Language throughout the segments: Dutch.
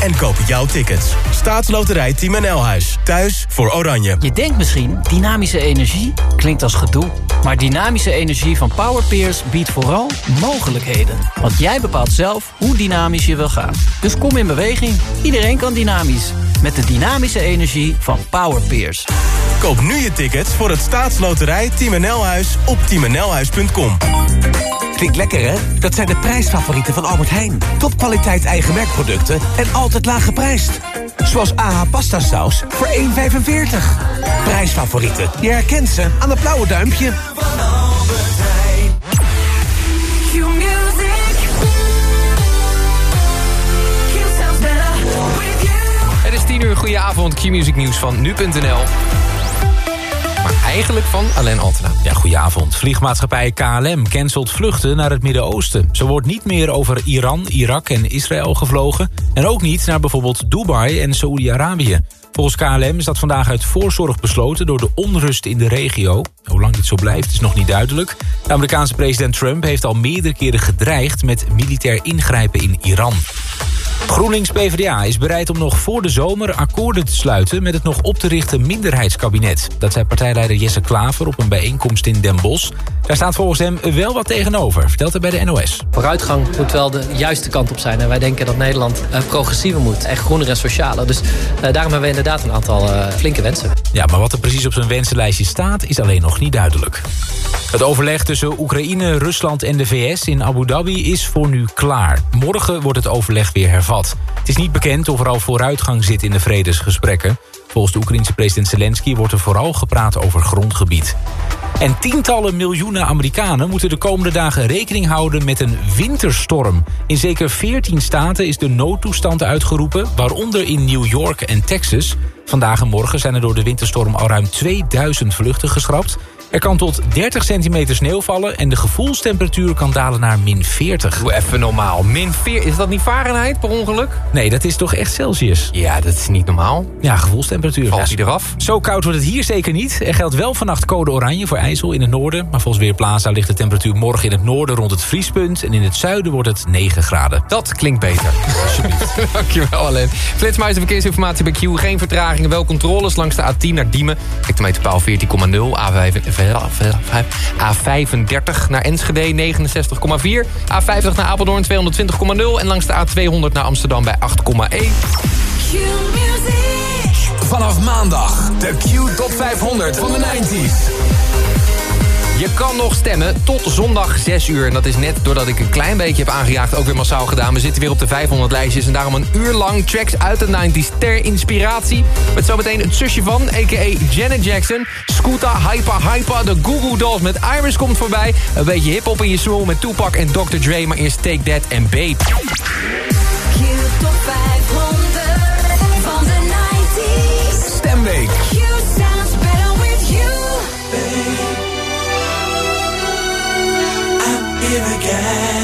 en koop jouw tickets. Staatsloterij Team NL-huis. Thuis voor Oranje. Je denkt misschien, dynamische energie klinkt als gedoe. Maar dynamische energie van Powerpeers biedt vooral mogelijkheden. Want jij bepaalt zelf hoe dynamisch je wil gaan. Dus kom in beweging. Iedereen kan dynamisch. Met de dynamische energie van Powerpeers. Koop nu je tickets voor het staatsloterij Team NL-huis op teamnlhuis.com. Klinkt lekker, hè? Dat zijn de prijsfavorieten van Albert Heijn. Topkwaliteit eigen merkproducten en altijd laag geprijsd. Zoals AH pasta saus voor 1,45. Prijsfavorieten. Je herkent ze aan het blauwe duimpje. Het is 10 uur, goedenavond, Q-Music nieuws van nu.nl. Maar eigenlijk van Alain Altena. Ja, goedenavond. Vliegmaatschappij KLM cancelt vluchten naar het Midden-Oosten. Zo wordt niet meer over Iran, Irak en Israël gevlogen... en ook niet naar bijvoorbeeld Dubai en Saoedi-Arabië. Volgens KLM is dat vandaag uit voorzorg besloten... door de onrust in de regio. Hoe lang dit zo blijft is nog niet duidelijk. De Amerikaanse president Trump heeft al meerdere keren gedreigd... met militair ingrijpen in Iran. GroenLinks-PVDA is bereid om nog voor de zomer akkoorden te sluiten... met het nog op te richten minderheidskabinet. Dat zei partijleider Jesse Klaver op een bijeenkomst in Den Bosch. Daar staat volgens hem wel wat tegenover, vertelt hij bij de NOS. Vooruitgang moet wel de juiste kant op zijn. En wij denken dat Nederland uh, progressiever moet. Echt groener en socialer. Dus uh, daarom hebben we een aantal uh, flinke wensen. Ja, maar wat er precies op zijn wensenlijstje staat... is alleen nog niet duidelijk. Het overleg tussen Oekraïne, Rusland en de VS in Abu Dhabi is voor nu klaar. Morgen wordt het overleg weer hervat. Het is niet bekend of er al vooruitgang zit in de vredesgesprekken. Volgens de Oekraïense president Zelensky wordt er vooral gepraat over grondgebied. En tientallen miljoenen Amerikanen moeten de komende dagen rekening houden met een winterstorm. In zeker 14 staten is de noodtoestand uitgeroepen, waaronder in New York en Texas. Vandaag en morgen zijn er door de winterstorm al ruim 2000 vluchten geschrapt. Er kan tot 30 centimeter sneeuw vallen en de gevoelstemperatuur kan dalen naar min 40. Doe even normaal. Min 4, is dat niet Fahrenheit per ongeluk? Nee, dat is toch echt Celsius? Ja, dat is niet normaal. Ja, gevoelstemperatuur. Valt hij eraf? Zo koud wordt het hier zeker niet. Er geldt wel vannacht code oranje voor IJssel in het noorden. Maar volgens Weerplaza ligt de temperatuur morgen in het noorden rond het vriespunt. En in het zuiden wordt het 9 graden. Dat klinkt beter. Alsjeblieft. Dankjewel, Alain. Flitsmeister verkeersinformatie bij Q. Geen vertragingen, wel controles langs de A10 naar Diemen. Hectometerpaal 14,0, A5... A35 naar Enschede 69,4. A50 naar Apeldoorn 220,0. En langs de A200 naar Amsterdam bij 8,1. Vanaf maandag de Q Top 500 van de 90s. Je kan nog stemmen tot zondag 6 uur. En dat is net doordat ik een klein beetje heb aangejaagd. Ook weer massaal gedaan. We zitten weer op de 500 lijstjes. En daarom een uur lang tracks uit de 90s ter inspiratie. Met zometeen het zusje van, a.k.a. Janet Jackson. Scooter, Hypa, Hypa. De Goo Goo Dolls met Iris komt voorbij. Een beetje hip-hop in je swing met Tupac en Dr. Dre. Maar eerst Take That en Babe. Again.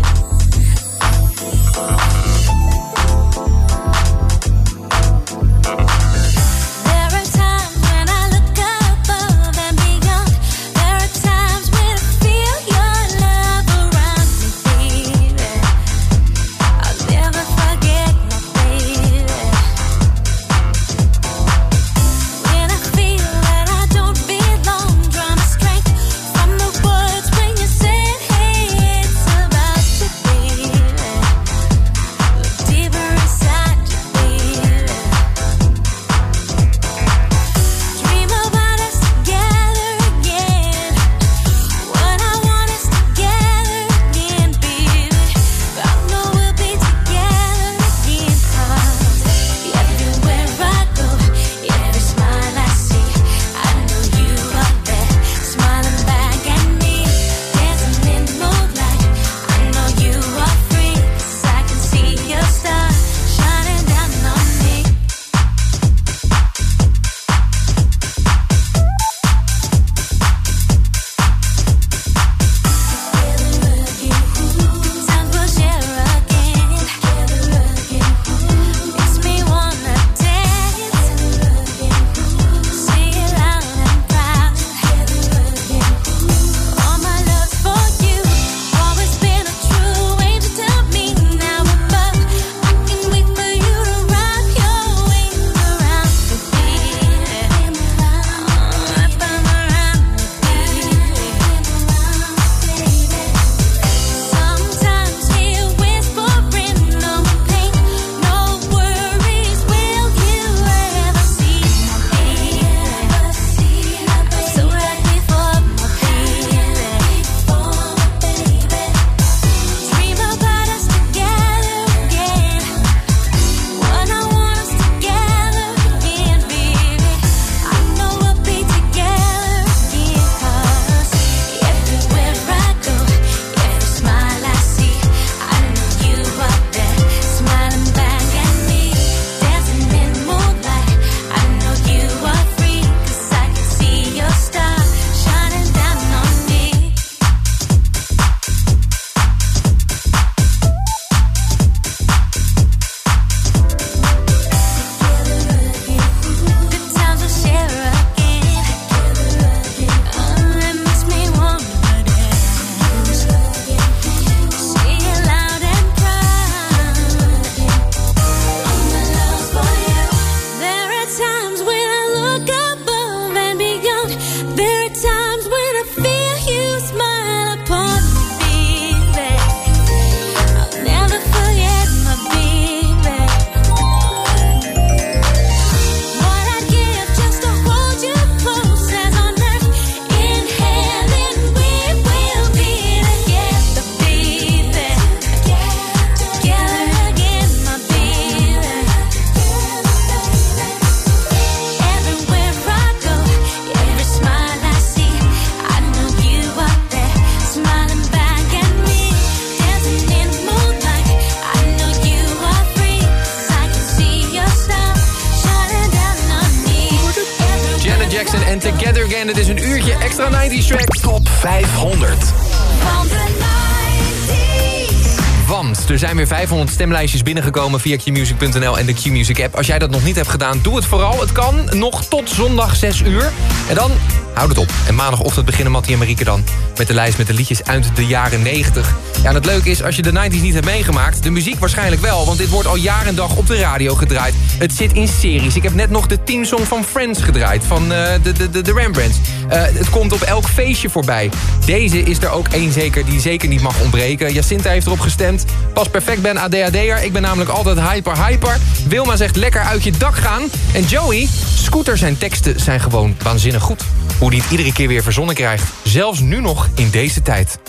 Zijn weer 500 stemlijstjes binnengekomen via qmusic.nl en de Qmusic app. Als jij dat nog niet hebt gedaan, doe het vooral. Het kan nog tot zondag 6 uur. En dan houd het op. En maandagochtend beginnen Mattie en Marieke dan met de lijst met de liedjes uit de jaren 90. Ja, en het leuke is, als je de 90s niet hebt meegemaakt... de muziek waarschijnlijk wel, want dit wordt al jaar en dag op de radio gedraaid. Het zit in series. Ik heb net nog de teamsong van Friends gedraaid, van eh, de, de, de, Rembrandts. Eh, het komt op elk feestje voorbij. Deze is er ook één zeker die zeker niet mag ontbreken. Jacinta heeft erop gestemd. Pas perfect ben ADHD'er. Ik ben namelijk altijd hyper hyper. Wilma zegt lekker uit je dak gaan. En Joey, Scooter zijn teksten zijn gewoon waanzinnig goed. Hoe die het iedere keer weer verzonnen krijgt. Zelfs nu nog in deze tijd.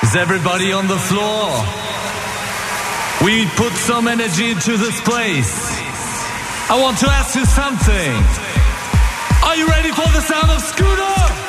Is everybody on the floor? We put some energy into this place. I want to ask you something. Are you ready for the sound of Scooter?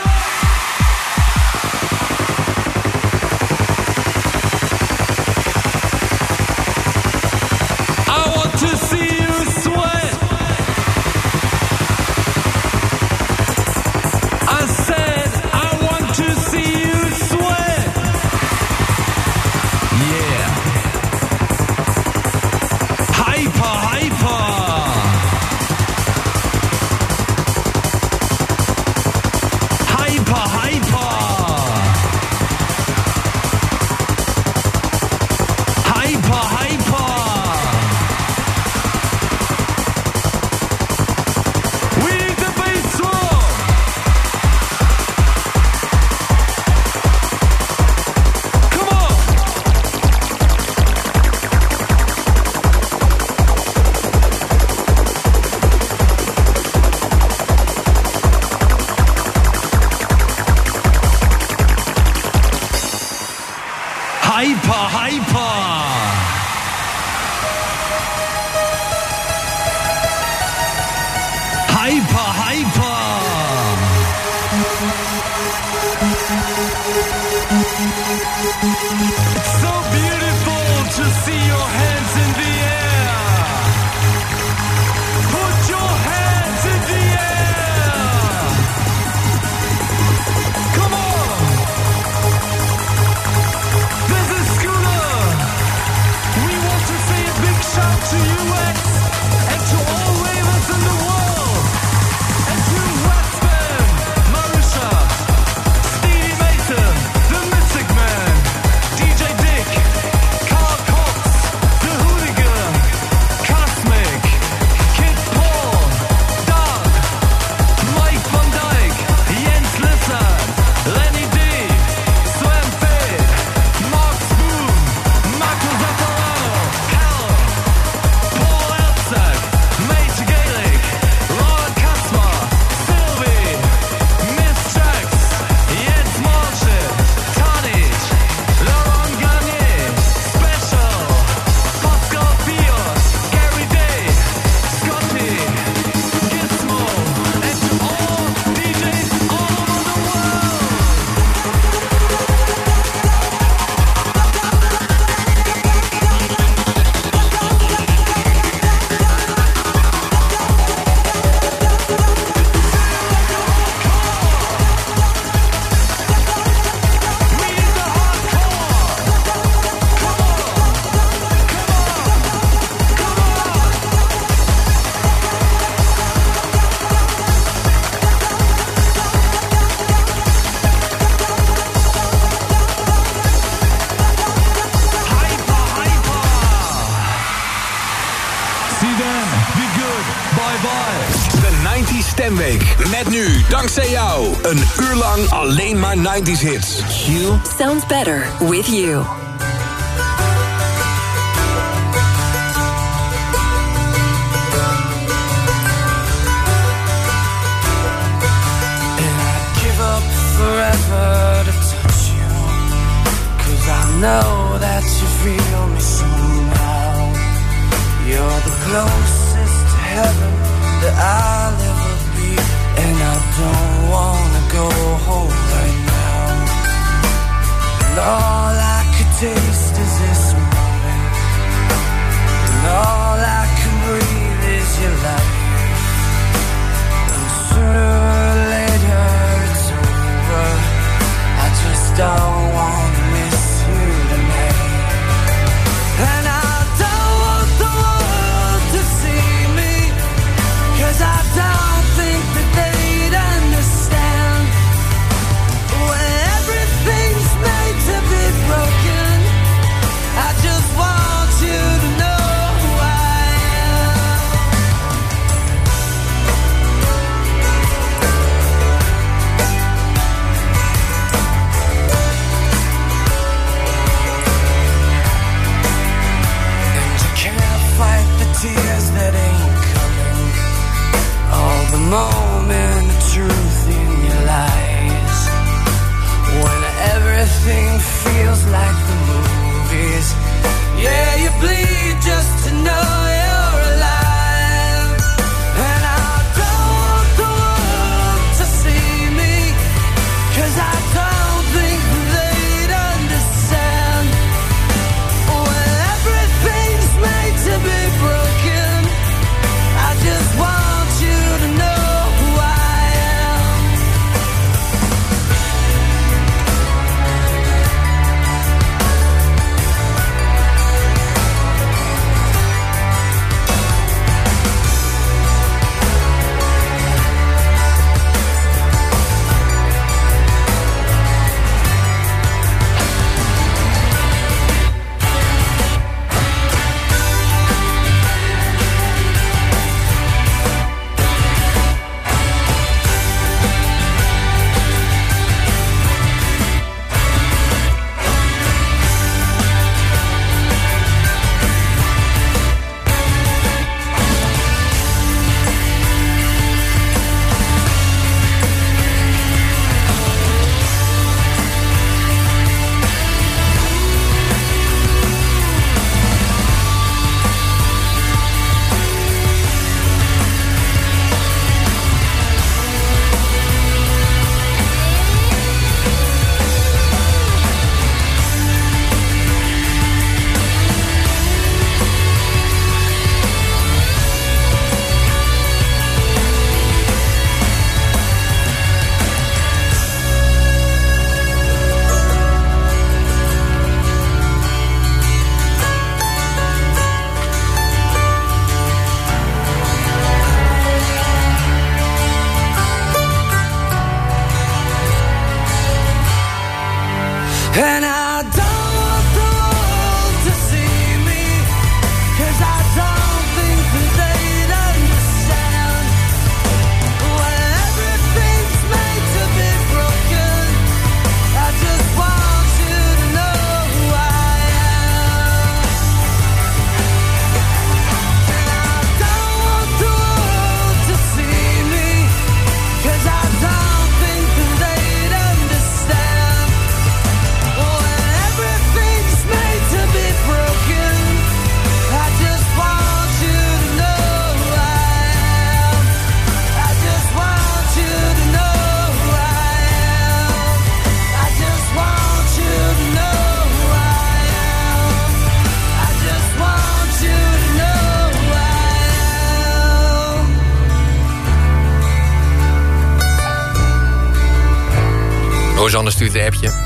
90s hits. Q Sounds better with you.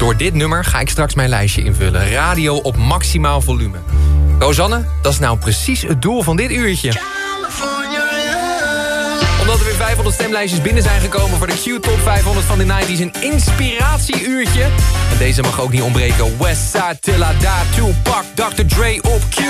Door dit nummer ga ik straks mijn lijstje invullen. Radio op maximaal volume. Rosanne, dat is nou precies het doel van dit uurtje. Omdat er weer 500 stemlijstjes binnen zijn gekomen... voor de Q-top 500 van de 90s. Een inspiratieuurtje. En deze mag ook niet ontbreken. Westside, Tilla, Da, Tupac, Dr. Dre op Q.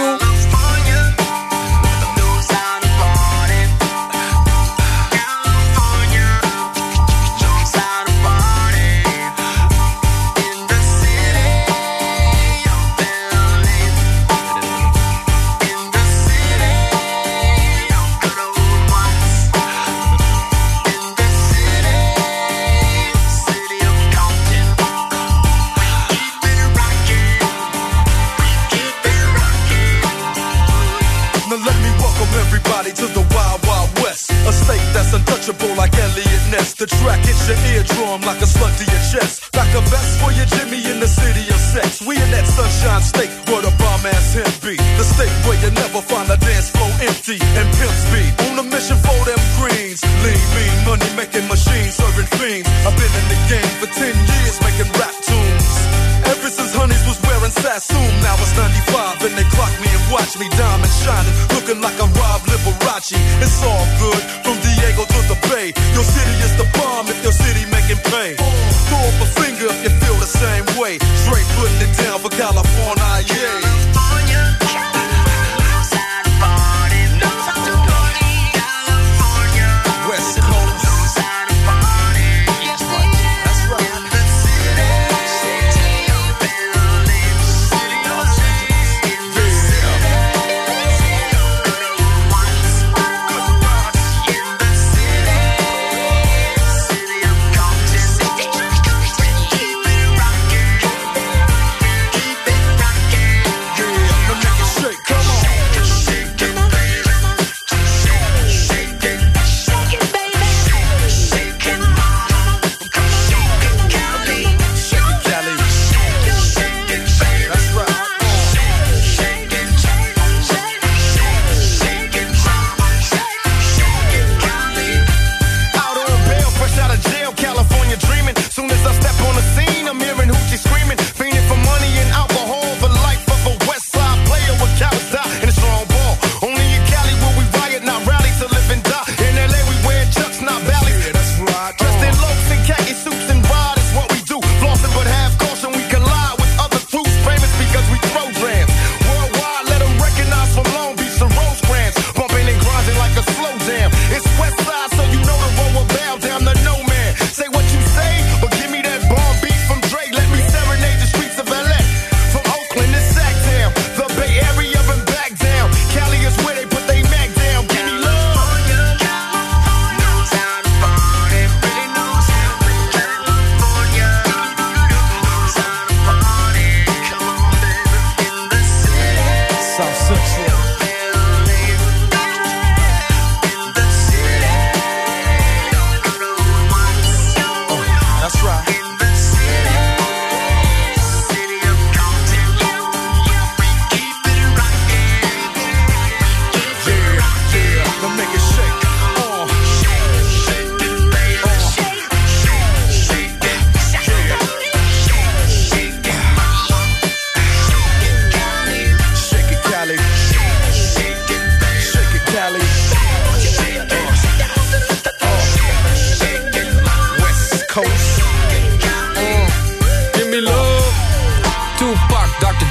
The track hits your eardrum like a slug to your chest. Like a vest for your Jimmy in the city of sex. We in that sunshine state where the bomb ass him be. The state where you never find a dance floor empty and pimp speed. On a mission for them greens. Lean, mean, money making machines serving fiends. I've been in the game for 10 years making rap tunes. Ever since Honeys was wearing Sassoon, now it's 95 and they clock me and watch me diamond shining, looking like I'm Rob Liberace. It's all good from Diego to the Bay. Your city is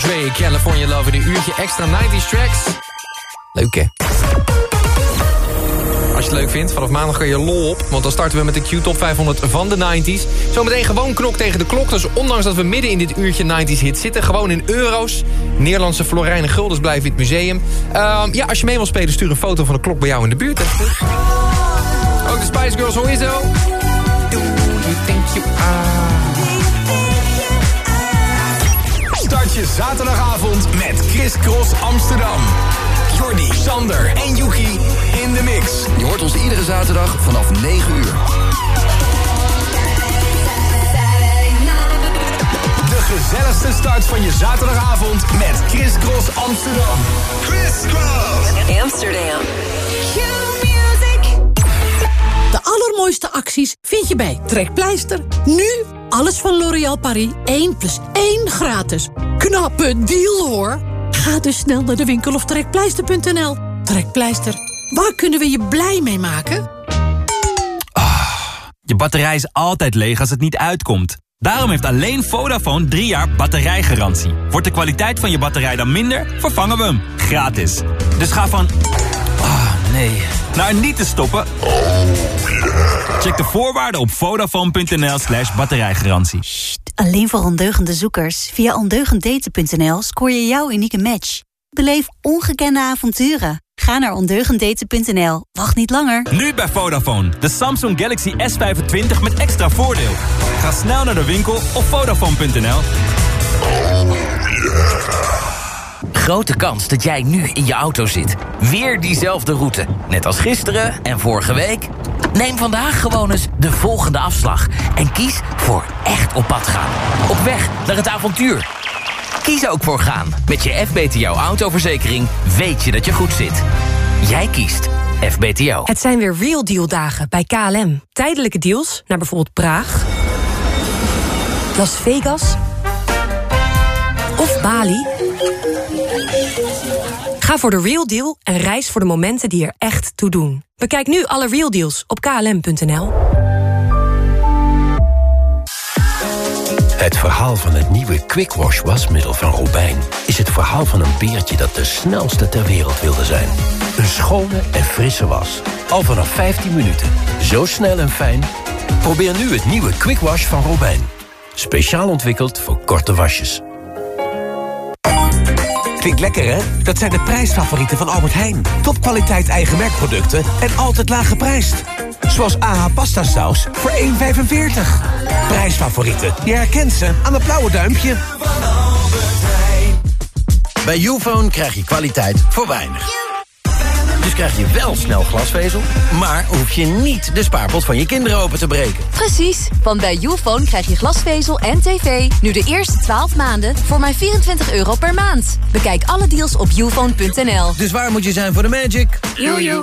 Dre, California Love in een uurtje extra 90s tracks. Leuk hè? Als je het leuk vindt, vanaf maandag kan je lol op. Want dan starten we met de Q-top 500 van de 90s. Zometeen gewoon knok tegen de klok. Dus ondanks dat we midden in dit uurtje 90s hit zitten... gewoon in euro's. Nederlandse florijnen guldens blijven in het museum. Ehm, ja, als je mee wil spelen, stuur een foto van de klok bij jou in de buurt. Ook de Spice Girls, hoe is? Do you think you are... je zaterdagavond met Chris Cross Amsterdam. Jordi, Sander en Yuki in de mix. Je hoort ons iedere zaterdag vanaf 9 uur. De gezelligste start van je zaterdagavond met Chris Cross Amsterdam. Chris Cross Amsterdam. De allermooiste acties vind je bij Trekpleister. Nu Alles van L'Oréal Paris 1 plus 1 gratis. Knappe deal hoor. Ga dus snel naar de winkel of trekpleister.nl. Trekpleister, waar kunnen we je blij mee maken? Je batterij is altijd leeg als het niet uitkomt. Daarom heeft alleen Vodafone 3 jaar batterijgarantie. Wordt de kwaliteit van je batterij dan minder, vervangen we hem. Gratis. Dus ga van... Ah, nee. Naar niet te stoppen. Check de voorwaarden op vodafone.nl slash batterijgarantie. Alleen voor ondeugende zoekers. Via ondeugenddaten.nl scoor je jouw unieke match. Beleef ongekende avonturen. Ga naar ondeugenddaten.nl. Wacht niet langer. Nu bij Vodafone. De Samsung Galaxy S25 met extra voordeel. Ga snel naar de winkel op vodafone.nl. Grote kans dat jij nu in je auto zit. Weer diezelfde route. Net als gisteren en vorige week. Neem vandaag gewoon eens de volgende afslag. En kies voor echt op pad gaan. Op weg naar het avontuur. Kies ook voor gaan. Met je FBTO autoverzekering weet je dat je goed zit. Jij kiest FBTO. Het zijn weer Real Deal dagen bij KLM. Tijdelijke deals naar bijvoorbeeld Praag, Las Vegas of Bali. Ga voor de Real Deal en reis voor de momenten die er echt toe doen. Bekijk nu alle Real Deals op klm.nl. Het verhaal van het nieuwe Quick Wash wasmiddel van Robijn... is het verhaal van een beertje dat de snelste ter wereld wilde zijn. Een schone en frisse was. Al vanaf 15 minuten. Zo snel en fijn. Probeer nu het nieuwe Quick Wash van Robijn. Speciaal ontwikkeld voor korte wasjes. Klinkt lekker, hè? Dat zijn de prijsfavorieten van Albert Heijn. Topkwaliteit eigen merkproducten en altijd laag geprijsd. Zoals AH pasta saus voor 1,45. Prijsfavorieten. Je herkent ze aan het blauwe duimpje. Bij Ufone krijg je kwaliteit voor weinig. Dus krijg je wel snel glasvezel, maar hoef je niet de spaarpot van je kinderen open te breken. Precies, want bij Youfone krijg je glasvezel en tv nu de eerste 12 maanden voor maar 24 euro per maand. Bekijk alle deals op youfone.nl. Dus waar moet je zijn voor de magic? Jojo.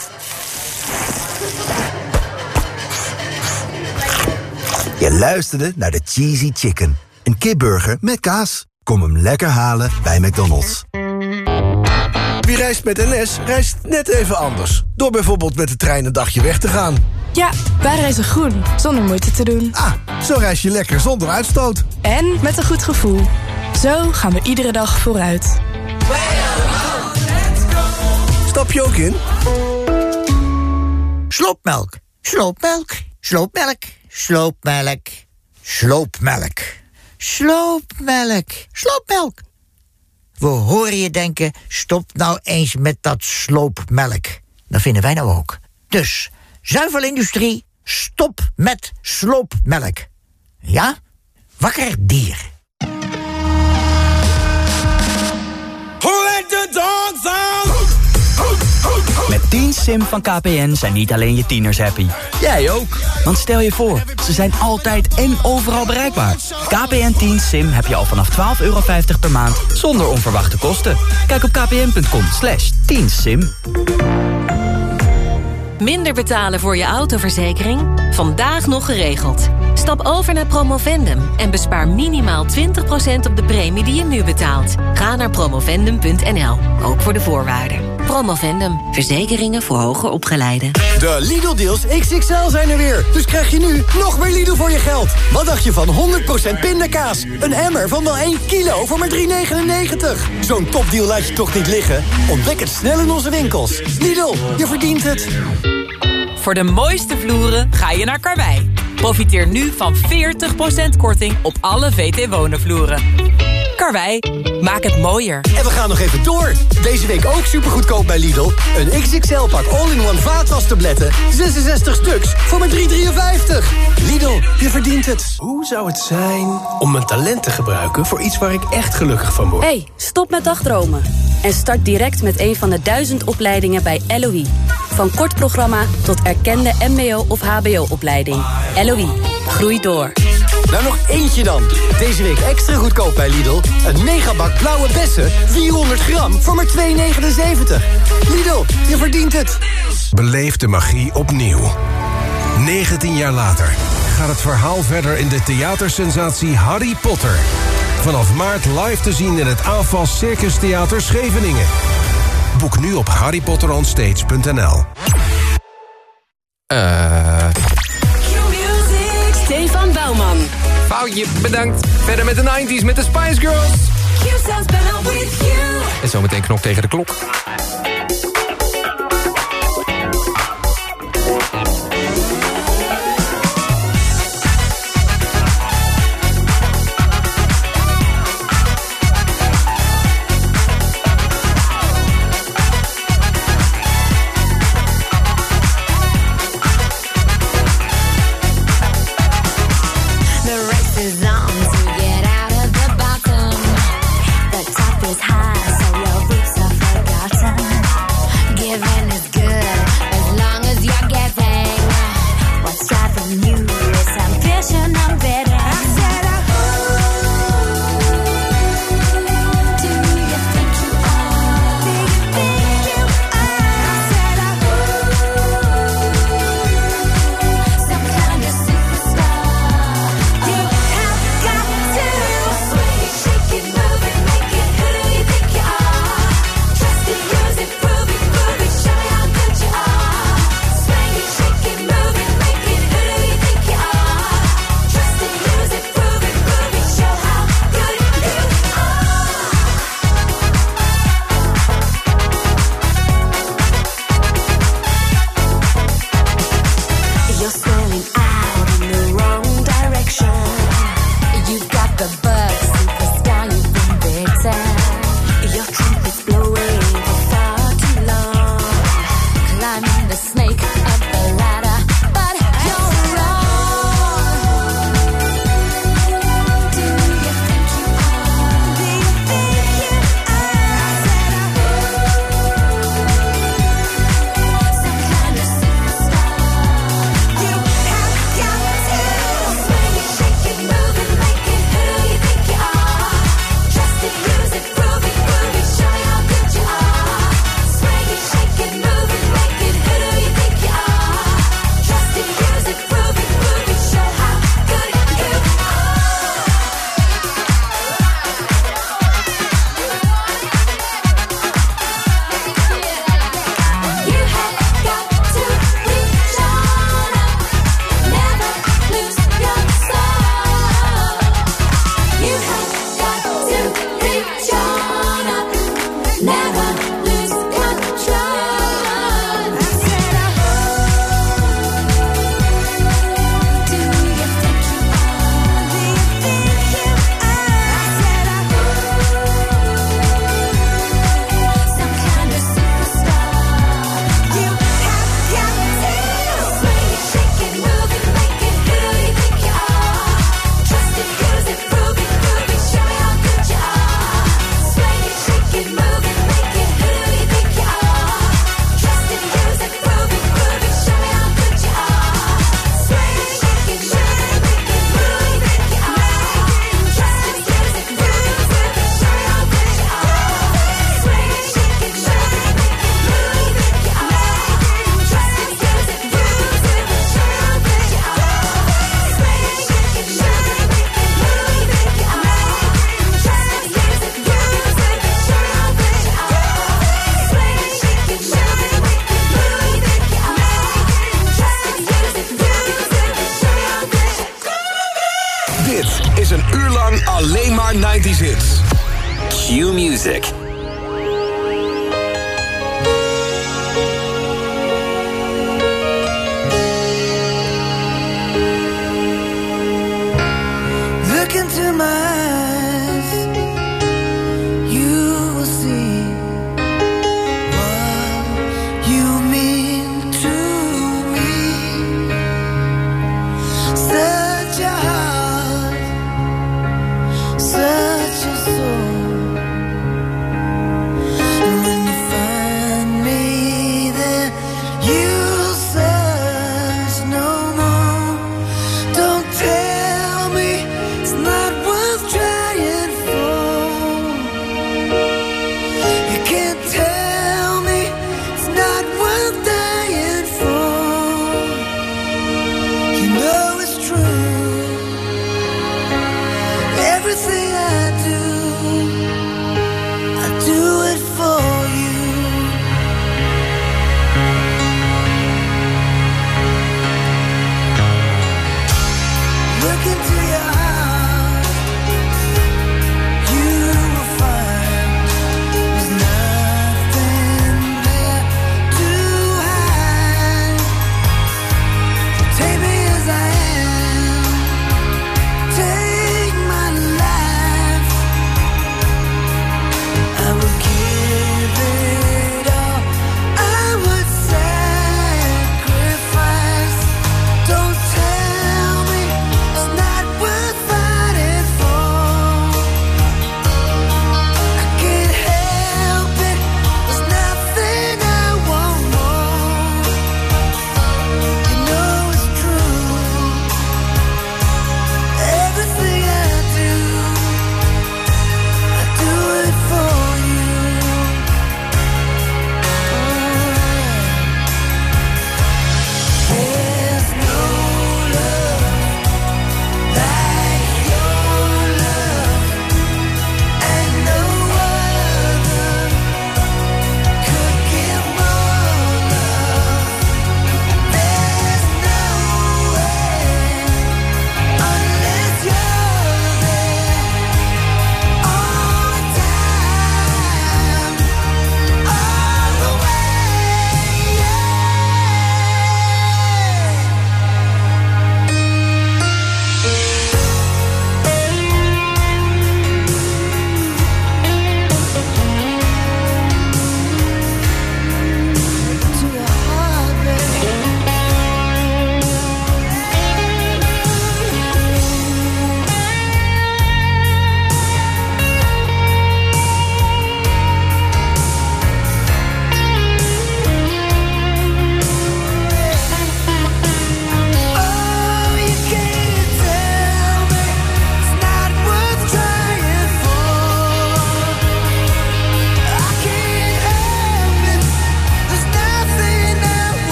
Je luisterde naar de Cheesy Chicken. Een kipburger met kaas. Kom hem lekker halen bij McDonald's. Wie reist met NS, reist net even anders. Door bijvoorbeeld met de trein een dagje weg te gaan. Ja, wij reizen groen, zonder moeite te doen. Ah, zo reis je lekker zonder uitstoot. En met een goed gevoel. Zo gaan we iedere dag vooruit. Stap je ook in? Sloopmelk, sloopmelk, sloopmelk, sloopmelk, sloopmelk, sloopmelk, sloopmelk. We horen je denken, stop nou eens met dat sloopmelk. Dat vinden wij nou ook. Dus, zuivelindustrie, stop met sloopmelk. Ja? Wakker dier. 10 Sim van KPN zijn niet alleen je tieners happy. Jij ook. Want stel je voor, ze zijn altijd en overal bereikbaar. KPN 10 Sim heb je al vanaf 12,50 euro per maand zonder onverwachte kosten. Kijk op kpn.com slash 10 Sim. Minder betalen voor je autoverzekering? Vandaag nog geregeld. Stap over naar Promovendum en bespaar minimaal 20% op de premie die je nu betaalt. Ga naar promovendum.nl, ook voor de voorwaarden. Promovendum, verzekeringen voor hoger opgeleiden. De Lidl-deals XXL zijn er weer. Dus krijg je nu nog meer Lidl voor je geld. Wat dacht je van 100% pindakaas? Een emmer van wel 1 kilo voor maar 3,99. Zo'n topdeal laat je toch niet liggen? Ontdek het snel in onze winkels. Lidl, je verdient het. Voor de mooiste vloeren ga je naar Karwei. Profiteer nu van 40% korting op alle VT Wonenvloeren. Karwei, maak het mooier. En we gaan nog even door. Deze week ook supergoedkoop bij Lidl. Een XXL-pak all-in-one vaatwastabletten. 66 stuks voor maar 3,53. Lidl, je verdient het. Hoe zou het zijn om mijn talent te gebruiken... voor iets waar ik echt gelukkig van word? hey, stop met dagdromen. En start direct met een van de duizend opleidingen bij LOE. Van kort programma tot erkende mbo- of hbo-opleiding. LOI Groei door. Nou nog eentje dan. Deze week extra goedkoop bij Lidl. Een megabak blauwe bessen, 400 gram, voor maar 2,79. Lidl, je verdient het. Beleef de magie opnieuw. 19 jaar later gaat het verhaal verder in de theatersensatie Harry Potter. Vanaf maart live te zien in het AFAS Circus Theater Scheveningen. Boek nu op harrypotteronstage.nl uh... Stefan Bouwman. Foutje, bedankt. Verder met de 90s met de Spice Girls. En zometeen knop tegen de klok.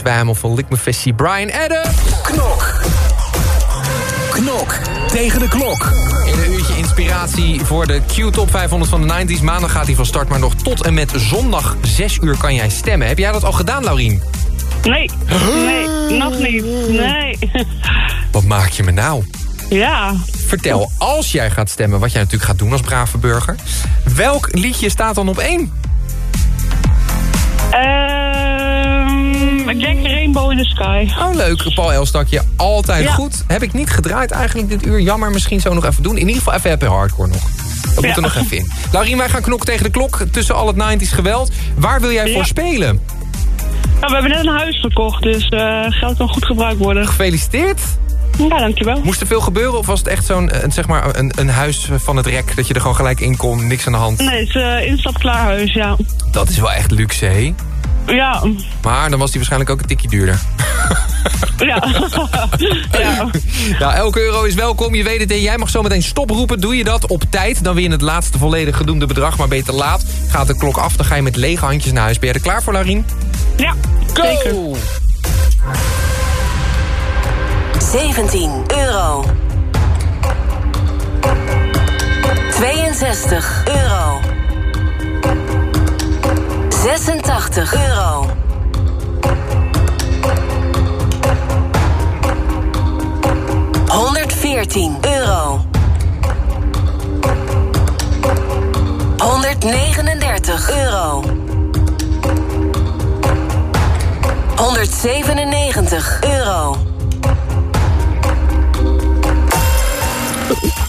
Zwijmel van Likmefestie Brian Adden. Knok. Knok tegen de klok. In een uurtje inspiratie voor de Q-top 500 van de 90s. Maandag gaat hij van start, maar nog tot en met zondag 6 uur kan jij stemmen. Heb jij dat al gedaan, Laurien? Nee, nee, nog niet. Nee. Wat maak je me nou? Ja. Vertel, als jij gaat stemmen, wat jij natuurlijk gaat doen als brave burger... welk liedje staat dan op één? Ehm, ik denk Rainbow in the Sky. Oh, leuk. Paul Elstakje, altijd Ja. goed. Heb ik niet gedraaid eigenlijk dit uur. Jammer, misschien zo nog even doen. In ieder geval even happy hardcore nog. Dat moet er nog even in. Laurien, wij gaan knokken tegen de klok. Tussen al het 90s geweld. Waar wil jij voor spelen? Nou, we hebben net een huis verkocht, dus eh, geld kan goed gebruikt worden. Gefeliciteerd. Ja, dankjewel. Moest er veel gebeuren of was het echt zo'n eh, zeg maar een, een huis van het rek... dat je er gewoon gelijk in kon, niks aan de hand? Nee, het is uh, instapklaar huis, ja. Dat is wel echt luxe, hé? Ja, Maar dan was die waarschijnlijk ook een tikje duurder. ja. ja. Nou, elke euro is welkom. Je weet het, en jij mag zo meteen stoproepen. Doe je dat op tijd, dan win je het laatste volledig gedoemde bedrag. Maar te laat, gaat de klok af. Dan ga je met lege handjes naar huis. Ben je er klaar voor, Larien? Ja, Go! zeker. 17 euro. 62 euro. 86 euro. 114 euro. 139 euro. 197 euro.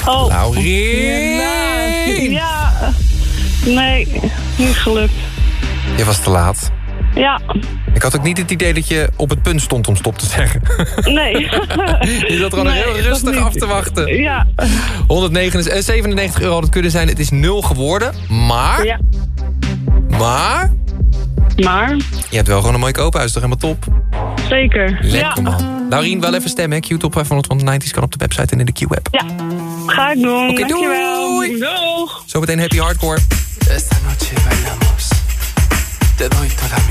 Oh. Laurien! Ja. Nee, niet gelukt. Je was te laat. Ja. Ik had ook niet het idee dat je op het punt stond om stop te zeggen. Nee. Je zat gewoon Nee, heel rustig af te wachten. Ja. 197 euro had het kunnen zijn. Het is nul geworden. Maar... Ja. Maar... Maar? Je hebt wel gewoon een mooi koophuis. Toch helemaal top? Zeker. Lekker ja. man. Laurien, wel even stemmen. hè. Q-top 500 van de 90s kan op de website en in de Q-app. Ja. Ga ik doen. Oké, Dankjewel. Doeg. Zometeen happy hardcore. ってどいたら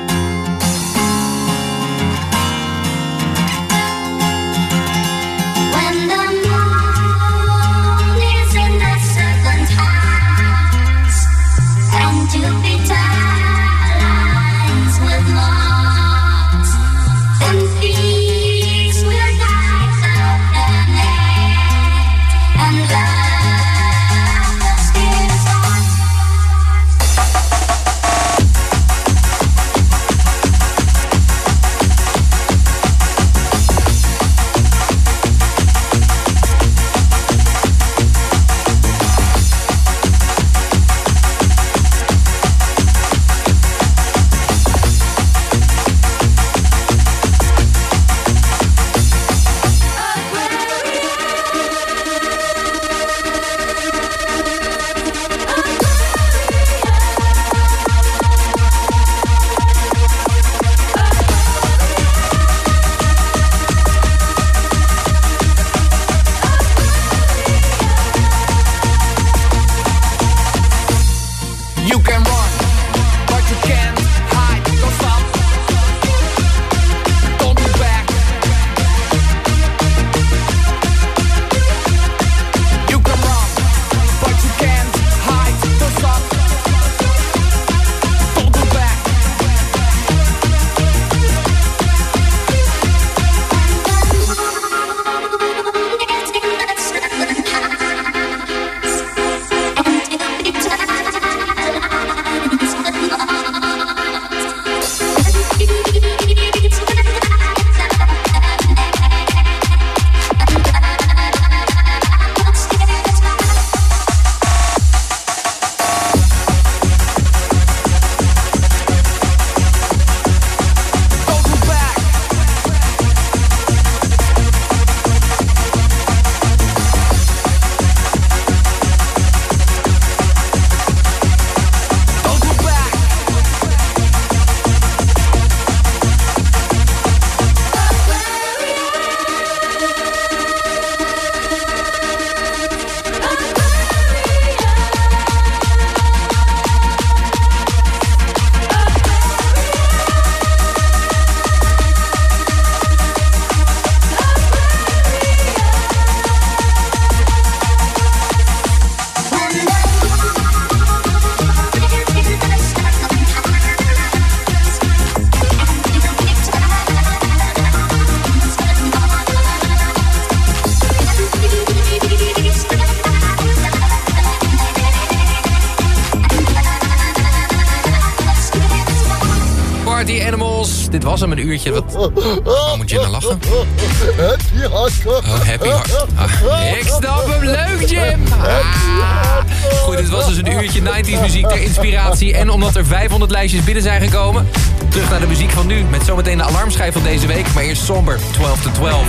hitlijstjes binnen zijn gekomen. Terug naar de muziek van nu, met zometeen de alarmschijf van deze week. Maar eerst somber, 12 to 12.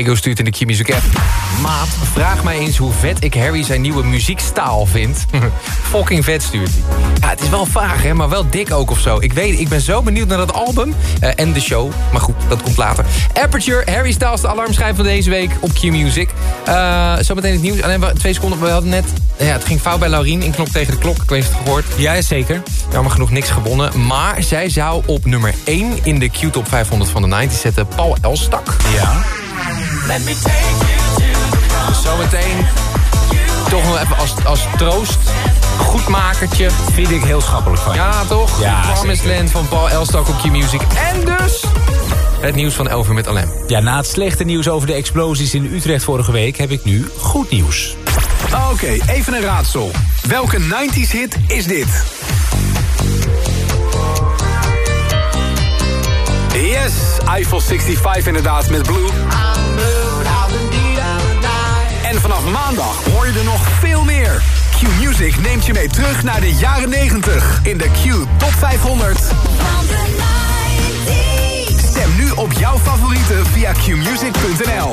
Diego stuurt in de Q-Music app. Maat, vraag mij eens hoe vet ik Harry zijn nieuwe muziekstaal vind. Fucking vet stuurt hij. Ja, het is wel vaag, hè, maar wel dik ook of zo. Ik weet, ik ben zo benieuwd naar dat album eh, en de show. Maar goed, dat komt later. Aperture, Harry Styles, de alarmschijf van deze week op Q-Music. Eh, zometeen het nieuws. Alleen twee seconden, we hadden net... Ja, het ging fout bij Laurien in Knop tegen de Klok. Ik weet het gehoord. Ja, zeker. Jammer genoeg niks gewonnen. Maar zij zou op nummer 1 in de Q-top 500 van de 90 zetten. Paul Elstak. Ja. Zometeen toch nog even als, als troost. Goedmakertje. Vind ik heel schappelijk van je. Ja, toch? Ja, Promised. Land van Paul Elstak op Q-Music. En dus het nieuws van Elver met Alem. Ja, na het slechte nieuws over de explosies in Utrecht vorige week... heb ik nu goed nieuws. Oké, even een raadsel. Welke 90s hit is dit? Yes, Eiffel 65 inderdaad met Blue. En vanaf maandag hoor je er nog veel meer. Q-Music neemt je mee terug naar de jaren 90 in de Q Top 500. Stem nu op jouw favorieten via qmusic.nl.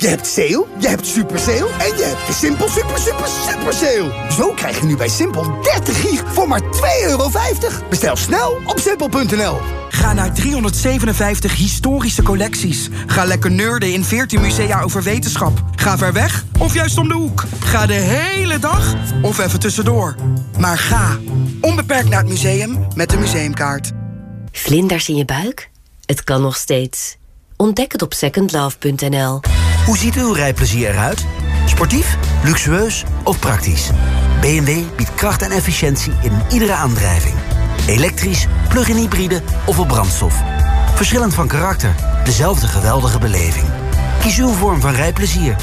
Je hebt sale, je hebt super sale en je hebt de Simpel super super super sale. Zo krijg je nu bij Simpel 30 gig voor maar 2,50 euro. Bestel snel op simpel.nl. Ga naar 357 historische collecties. Ga lekker nerden in 14 musea over wetenschap. Ga ver weg of juist om de hoek. Ga de hele dag of even tussendoor. Maar ga onbeperkt naar het museum met de museumkaart. Vlinders in je buik? Het kan nog steeds. Ontdek het op secondlove.nl. Hoe ziet uw rijplezier eruit? Sportief, luxueus of praktisch? BMW biedt kracht en efficiëntie in iedere aandrijving. Elektrisch, plug-in hybride of op brandstof. Verschillend van karakter, dezelfde geweldige beleving. Kies uw vorm van rijplezier.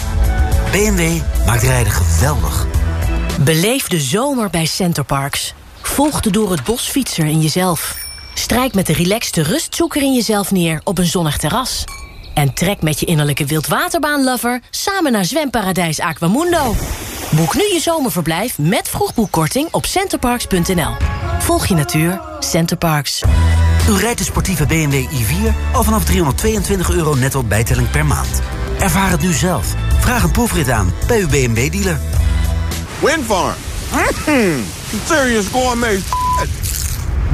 BMW maakt rijden geweldig. Beleef de zomer bij Centerparks. Volg de door het bos fietser in jezelf. Strijk met de relaxte rustzoeker in jezelf neer op een zonnig terras. En trek met je innerlijke wildwaterbaanlover samen naar zwemparadijs Aquamundo. Boek nu je zomerverblijf met vroegboekkorting op centerparks.nl. Volg je natuur, Centerparks. U rijdt de sportieve BMW i4 al vanaf 322 euro netto bijtelling per maand. Ervaar het nu zelf. Vraag een proefrit aan bij uw BMW-dealer. Windfarm. Mm, serious gourmet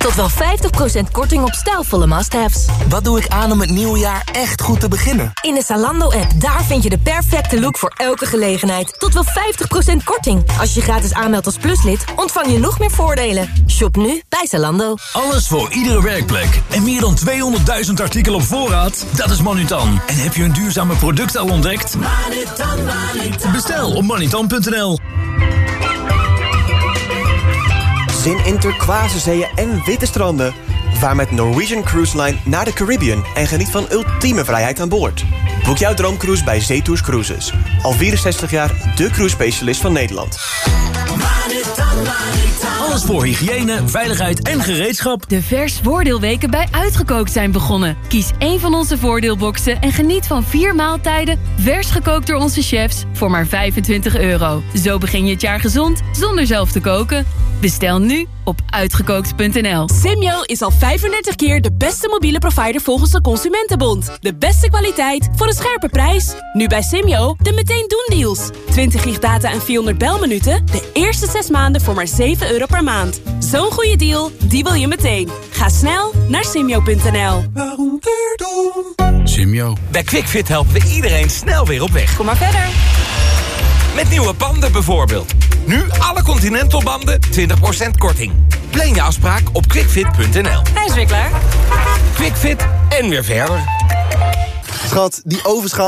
Tot wel 50% korting op stijlvolle must-haves. Wat doe ik aan om het nieuwe jaar echt goed te beginnen? In de Zalando-app, daar vind je de perfecte look voor elke gelegenheid. Tot wel 50% korting. Als je gratis aanmeldt als pluslid, ontvang je nog meer voordelen. Shop nu bij Zalando. Alles voor iedere werkplek. En meer dan 200.000 artikelen op voorraad? Dat is Manutan. En heb je een duurzame product al ontdekt? Manutan, Manutan. Bestel op manutan.nl. Zin in turquoise zeeën en witte stranden. Vaar met Norwegian Cruise Line naar de Caribbean en geniet van ultieme vrijheid aan boord. Boek jouw droomcruise bij Zetours Cruises. Al 64 jaar de cruise specialist van Nederland. Alles voor hygiëne, veiligheid en gereedschap. De vers voordeelweken bij Uitgekookt zijn begonnen. Kies één van onze voordeelboxen en geniet van vier maaltijden... vers gekookt door onze chefs voor maar 25 euro. Zo begin je het jaar gezond zonder zelf te koken. Bestel nu op uitgekookt.nl. Simyo is al 35 keer de beste mobiele provider volgens de Consumentenbond. De beste kwaliteit voor een scherpe prijs. Nu bij Simyo de meteen doen deals. 20 gig data en 400 belminuten. De eerste 6 maanden voor maar 7 euro per maand. Zo'n goede deal, die wil je meteen. Ga snel naar simyo.nl. Simyo. Bij QuickFit helpen we iedereen snel weer op weg. Kom maar verder. Met nieuwe banden bijvoorbeeld. Nu alle Continental banden 20% korting. Plan je afspraak op quickfit.nl. Hij is weer klaar. Quickfit en weer verder. Schat, die ovenschaal